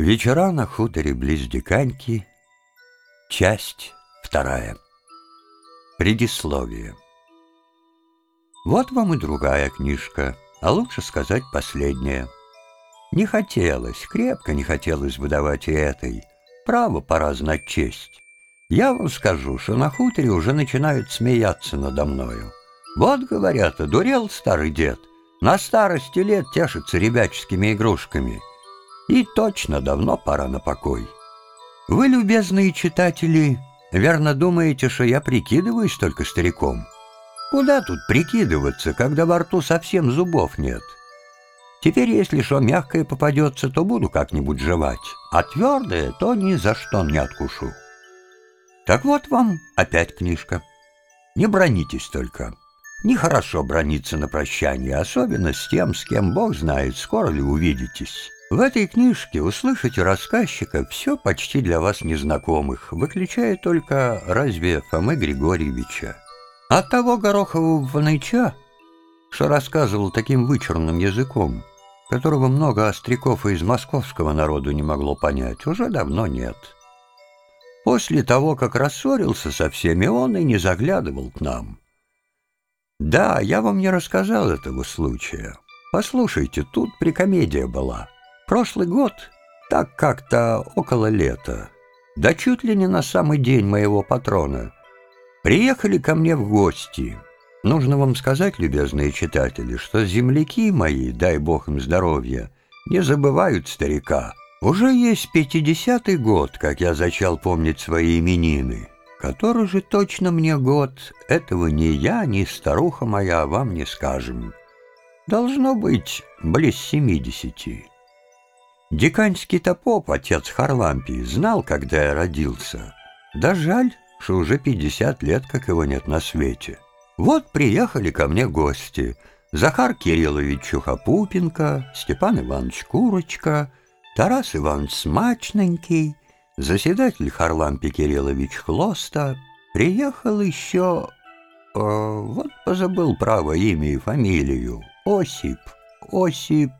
Вечера на хуторе близ Диканьки. Часть вторая. Предисловие. Вот вам и другая книжка, а лучше сказать последняя. Не хотелось, крепко не хотелось выдавать и этой. Право пора знать честь. Я вам скажу, что на хуторе уже начинают смеяться надо мною. Вот, говорят, одурел старый дед. На старости лет тешится ребяческими игрушками — и точно давно пора на покой. Вы, любезные читатели, верно думаете, что я прикидываюсь только стариком? Куда тут прикидываться, когда во рту совсем зубов нет? Теперь, если что мягкое попадется, то буду как-нибудь жевать, а твердое то ни за что не откушу. Так вот вам опять книжка. Не бронитесь только. Нехорошо брониться на прощание, особенно с тем, с кем Бог знает, скоро ли увидитесь. В этой книжке услышите рассказчика все почти для вас незнакомых, выключая только разве Фомы Григорьевича. От того Горохового Воныча, что рассказывал таким вычурным языком, которого много остряков из московского народу не могло понять, уже давно нет. После того, как рассорился со всеми, он и не заглядывал к нам. Да, я вам не рассказал этого случая. Послушайте, тут прикомедия была — Прошлый год, так как-то около лета, да чуть ли не на самый день моего патрона, приехали ко мне в гости. Нужно вам сказать, любезные читатели, что земляки мои, дай бог им здоровья, не забывают старика. Уже есть пятидесятый год, как я зачал помнить свои именины. Который же точно мне год, этого ни я, ни старуха моя вам не скажем. Должно быть близ семидесяти. Диканьский-то поп, отец Харлампий, знал, когда я родился. Да жаль, что уже пятьдесят лет, как его нет на свете. Вот приехали ко мне гости. Захар Кириллович Чухопупенко, Степан Иванович Курочка, Тарас Иванович Смачненький, заседатель Харлампий Кириллович Хлоста. Приехал еще... Э, вот позабыл право имя и фамилию. Осип. Осип...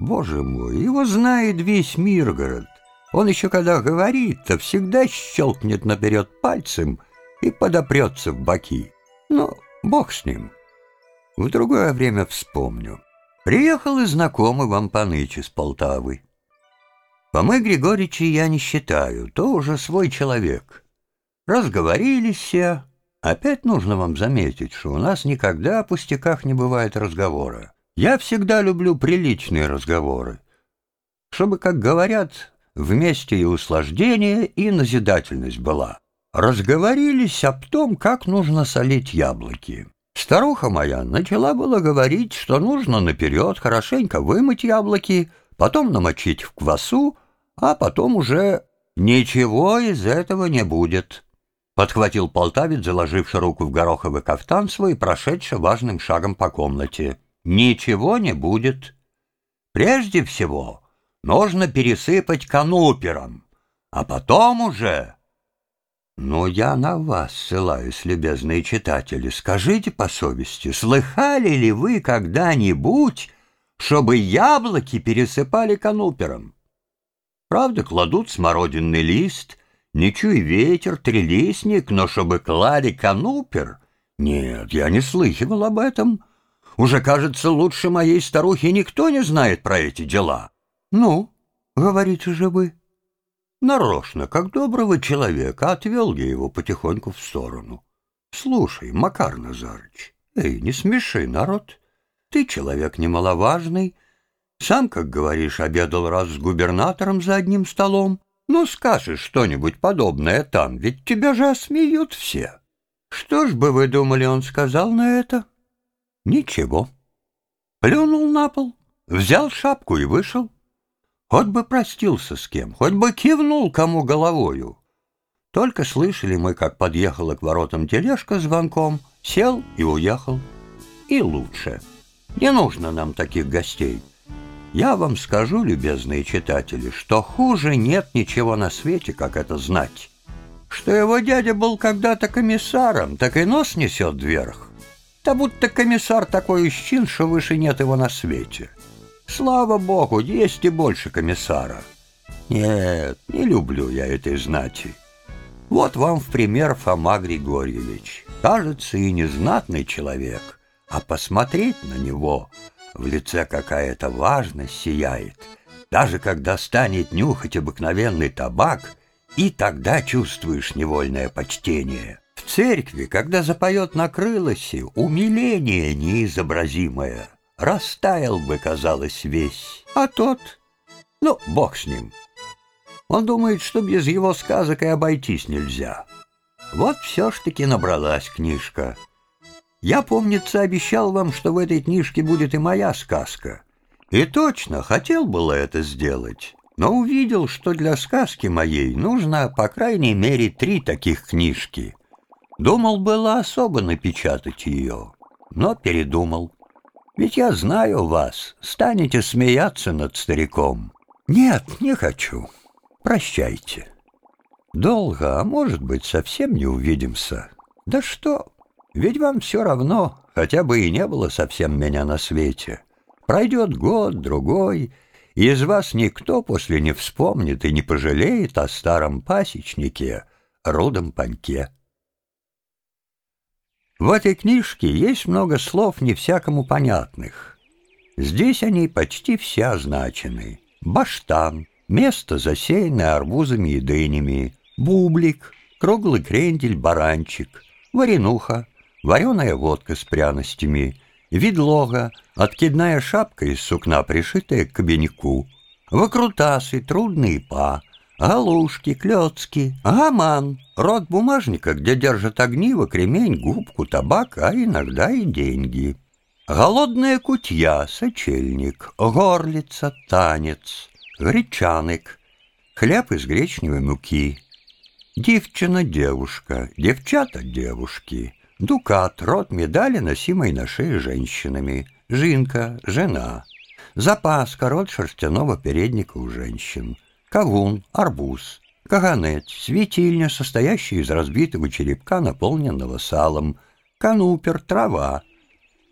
Боже мой, его знает весь Миргород. Он еще когда говорит, то всегда щелкнет наперед пальцем и подопрется в боки. Ну, бог с ним. В другое время вспомню. Приехал и знакомый вам Паныч из Полтавы. Помы Григорьевича я не считаю, то уже свой человек. Разговорились все. Опять нужно вам заметить, что у нас никогда о пустяках не бывает разговора. Я всегда люблю приличные разговоры, чтобы, как говорят, вместе и услаждение, и назидательность была. Разговорились об том, как нужно солить яблоки. Старуха моя начала было говорить, что нужно наперед хорошенько вымыть яблоки, потом намочить в квасу, а потом уже ничего из этого не будет. Подхватил полтавец, заложивший руку в гороховый кафтан свой, прошедший важным шагом по комнате ничего не будет. Прежде всего нужно пересыпать канупером, а потом уже... Но я на вас ссылаюсь, любезные читатели. Скажите по совести, слыхали ли вы когда-нибудь, чтобы яблоки пересыпали канупером? Правда, кладут смородинный лист, не чуй ветер, трелисник, но чтобы клали канупер? Нет, я не слыхивал об этом. Уже, кажется, лучше моей старухи никто не знает про эти дела. Ну, говорите же вы. Нарочно, как доброго человека, отвел я его потихоньку в сторону. Слушай, Макар Назарыч, эй, не смеши, народ. Ты человек немаловажный. Сам, как говоришь, обедал раз с губернатором за одним столом. Ну, скажешь что-нибудь подобное там, ведь тебя же осмеют все. Что ж бы вы думали, он сказал на это? Ничего. Плюнул на пол, взял шапку и вышел. Хоть бы простился с кем, хоть бы кивнул кому головою. Только слышали мы, как подъехала к воротам тележка с звонком, сел и уехал. И лучше. Не нужно нам таких гостей. Я вам скажу, любезные читатели, что хуже нет ничего на свете, как это знать. Что его дядя был когда-то комиссаром, так и нос несет вверх. Да будто комиссар такой исчин, что выше нет его на свете. Слава богу, есть и больше комиссара. Нет, не люблю я этой знати. Вот вам в пример Фома Григорьевич. Кажется, и не знатный человек, а посмотреть на него в лице какая-то важность сияет. Даже когда станет нюхать обыкновенный табак, и тогда чувствуешь невольное почтение. Церкви, когда запоет на крылосе, умиление неизобразимое. Растаял бы, казалось, весь. А тот, ну, бог с ним. Он думает, что без его сказок и обойтись нельзя. Вот все ж таки набралась книжка. Я, помнится, обещал вам, что в этой книжке будет и моя сказка. И точно, хотел было это сделать но увидел, что для сказки моей нужно, по крайней мере, три таких книжки. Думал было особо напечатать ее, но передумал. Ведь я знаю вас, станете смеяться над стариком. Нет, не хочу. Прощайте. Долго, а может быть, совсем не увидимся. Да что, ведь вам все равно, хотя бы и не было совсем меня на свете. Пройдет год, другой, и из вас никто после не вспомнит и не пожалеет о старом пасечнике, рудом паньке. В этой книжке есть много слов не всякому понятных. Здесь они почти все означены. Баштан, место, засеянное арбузами и дынями, бублик, круглый крендель, баранчик, варенуха, вареная водка с пряностями, ведлога, откидная шапка из сукна, пришитая к кабинку, выкрутасы, трудные па, галушки, клёцки, гаман, рот бумажника, где держат огниво, кремень, губку, табак, а иногда и деньги. Голодная кутья, сочельник, горлица, танец, гречаник, хлеб из гречневой муки, девчина-девушка, девчата-девушки, дукат, рот медали, носимой на шее женщинами, жинка, жена, запаска, рот шерстяного передника у женщин — кавун, арбуз, каганет, светильня, состоящая из разбитого черепка, наполненного салом, канупер, трава,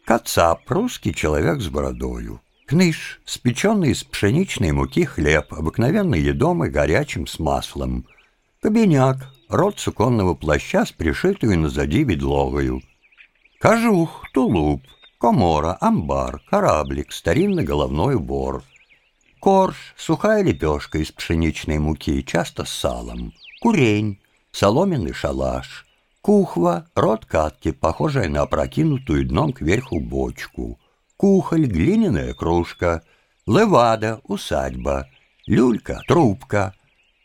кацап, русский человек с бородою, кныш, спеченный из пшеничной муки хлеб, обыкновенный едомый горячим с маслом, кабиняк, рот суконного плаща с пришитую назади ведлогою, кожух, тулуп, комора, амбар, кораблик, старинный головной убор — корж, сухая лепешка из пшеничной муки, часто с салом, курень, соломенный шалаш, кухва, рот катки, похожая на опрокинутую дном кверху бочку, кухоль, глиняная кружка, левада, усадьба, люлька, трубка,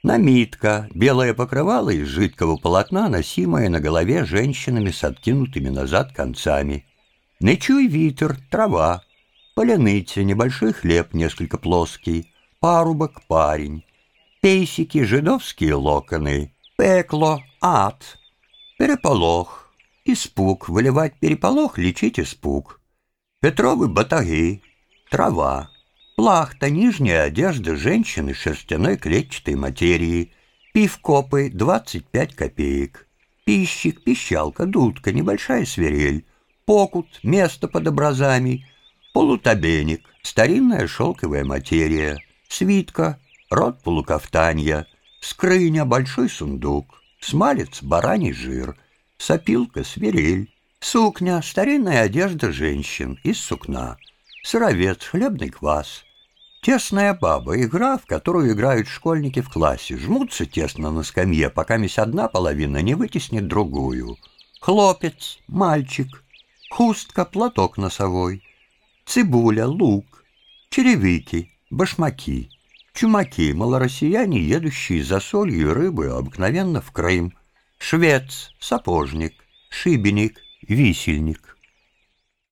намитка, белое покрывало из жидкого полотна, носимое на голове женщинами с откинутыми назад концами, нычуй витер, трава, поляныця, небольшой хлеб, несколько плоский, парубок, парень, пейсики, жидовские локоны, пекло, ад, переполох, испуг, выливать переполох, лечить испуг, Петровы батаги, трава, плахта, нижняя одежда женщины шерстяной клетчатой материи, пивкопы, 25 копеек, пищик, пищалка, дудка, небольшая свирель, покут, место под образами — полутабеник, старинная шелковая материя, свитка, рот полукафтанья, скрыня, большой сундук, смалец, бараний жир, сопилка, свирель, сукня, старинная одежда женщин из сукна, сыровец, хлебный квас, тесная баба, игра, в которую играют школьники в классе, жмутся тесно на скамье, пока мись одна половина не вытеснит другую, хлопец, мальчик, хустка, платок носовой, цибуля, лук, черевики, башмаки, чумаки, малороссияне, едущие за солью и рыбой обыкновенно в Крым, швец, сапожник, шибеник, висельник.